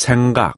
생각